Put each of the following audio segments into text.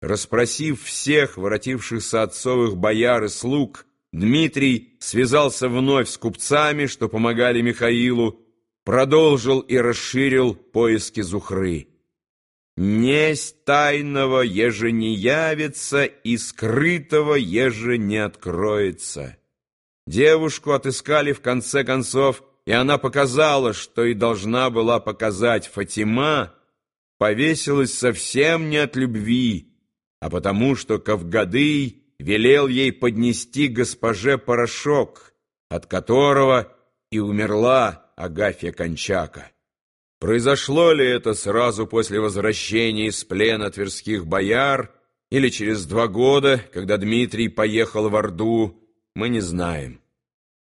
Распросив всех воротившихся отцовых бояр и слуг, Дмитрий связался вновь с купцами, что помогали Михаилу, продолжил и расширил поиски Зухры. «Несть тайного, еже не явится, и скрытого, еже не откроется». Девушку отыскали в конце концов, и она показала, что и должна была показать Фатима, повесилась совсем не от любви, а потому что Кавгадый велел ей поднести госпоже порошок, от которого и умерла Агафья Кончака. Произошло ли это сразу после возвращения из плена тверских бояр или через два года, когда Дмитрий поехал в Орду, мы не знаем.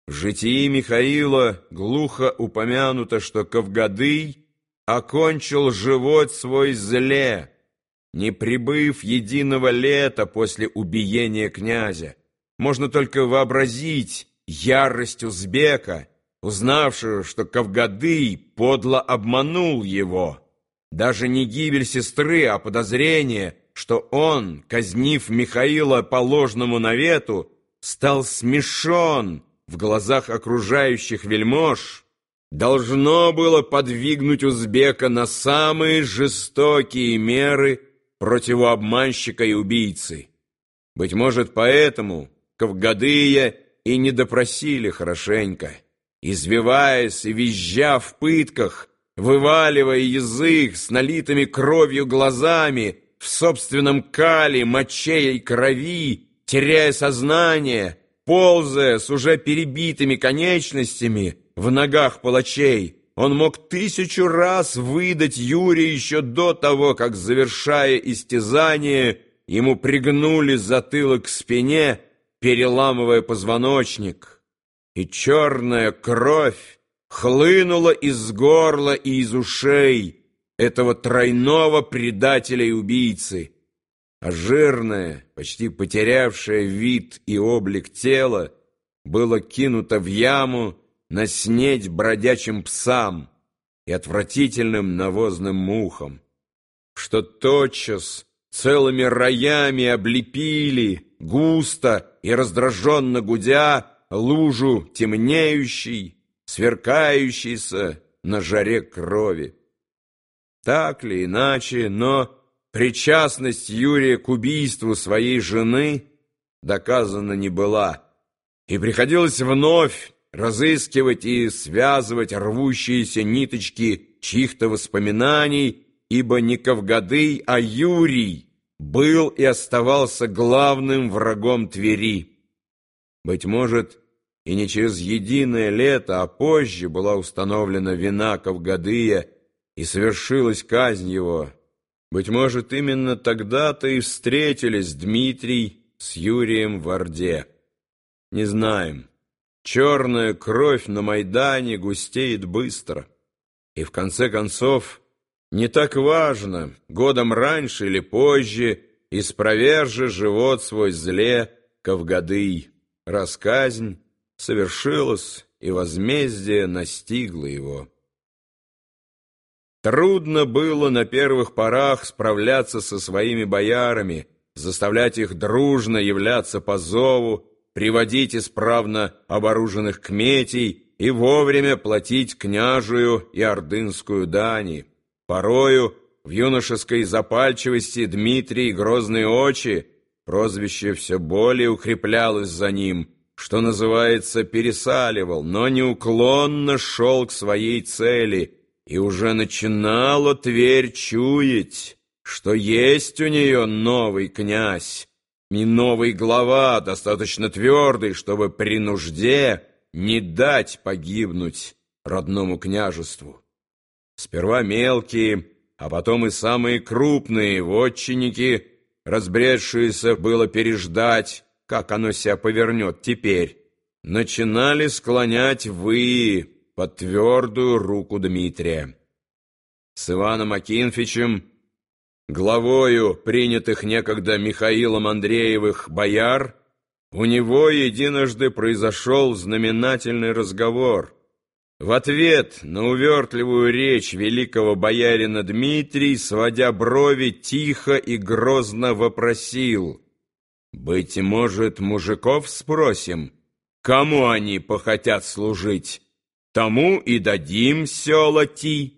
В житии Михаила глухо упомянуто, что Кавгадый окончил живот свой зле, не прибыв единого лета после убиения князя. Можно только вообразить ярость узбека, узнавшего, что Кавгадый подло обманул его. Даже не гибель сестры, а подозрение, что он, казнив Михаила по ложному навету, стал смешон в глазах окружающих вельмож, должно было подвигнуть узбека на самые жестокие меры против обманщика и убийцы. Быть может, поэтому Кавгадыя и не допросили хорошенько, извиваясь и визжа в пытках, вываливая язык с налитыми кровью глазами, в собственном кале, моче и крови, теряя сознание, ползая с уже перебитыми конечностями в ногах палачей, он мог тысячу раз выдать Юрия еще до того, как, завершая истязание, ему пригнули затылок к спине, переламывая позвоночник. И черная кровь хлынула из горла и из ушей этого тройного предателя и убийцы. А жирное, почти потерявшее вид и облик тело, было кинуто в яму, на снедь бродячим псам и отвратительным навозным мухам, что тотчас целыми роями облепили, густо и раздраженно гудя, лужу темнеющей, сверкающейся на жаре крови. Так ли иначе, но причастность Юрия к убийству своей жены доказана не была, и приходилось вновь разыскивать и связывать рвущиеся ниточки чьих-то воспоминаний, ибо не Кавгадый, а Юрий был и оставался главным врагом Твери. Быть может, и не через единое лето, а позже была установлена вина Кавгадыя и совершилась казнь его. Быть может, именно тогда-то и встретились Дмитрий с Юрием в Орде. Не знаем. Черная кровь на Майдане густеет быстро. И в конце концов, не так важно, годом раньше или позже, испровержи живот свой зле Кавгадый. Расказнь совершилась, и возмездие настигло его. Трудно было на первых порах справляться со своими боярами, заставлять их дружно являться по зову, приводить исправно оборуженных кметей и вовремя платить княжую и ордынскую дани. Порою в юношеской запальчивости Дмитрий Грозные очи прозвище все более укреплялось за ним, что называется, пересаливал, но неуклонно шел к своей цели и уже начинала Тверь чуять, что есть у нее новый князь, и новый глава, достаточно твердый, чтобы при нужде не дать погибнуть родному княжеству. Сперва мелкие, а потом и самые крупные вотчинники, разбредшиеся было переждать, как оно себя повернет теперь, начинали склонять вы под твердую руку Дмитрия. С Иваном Акинфичем главою принятых некогда Михаилом Андреевых бояр, у него единожды произошел знаменательный разговор — В ответ на увертливую речь великого боярина Дмитрий, сводя брови, тихо и грозно вопросил. «Быть может, мужиков спросим, кому они похотят служить? Тому и дадим села ти».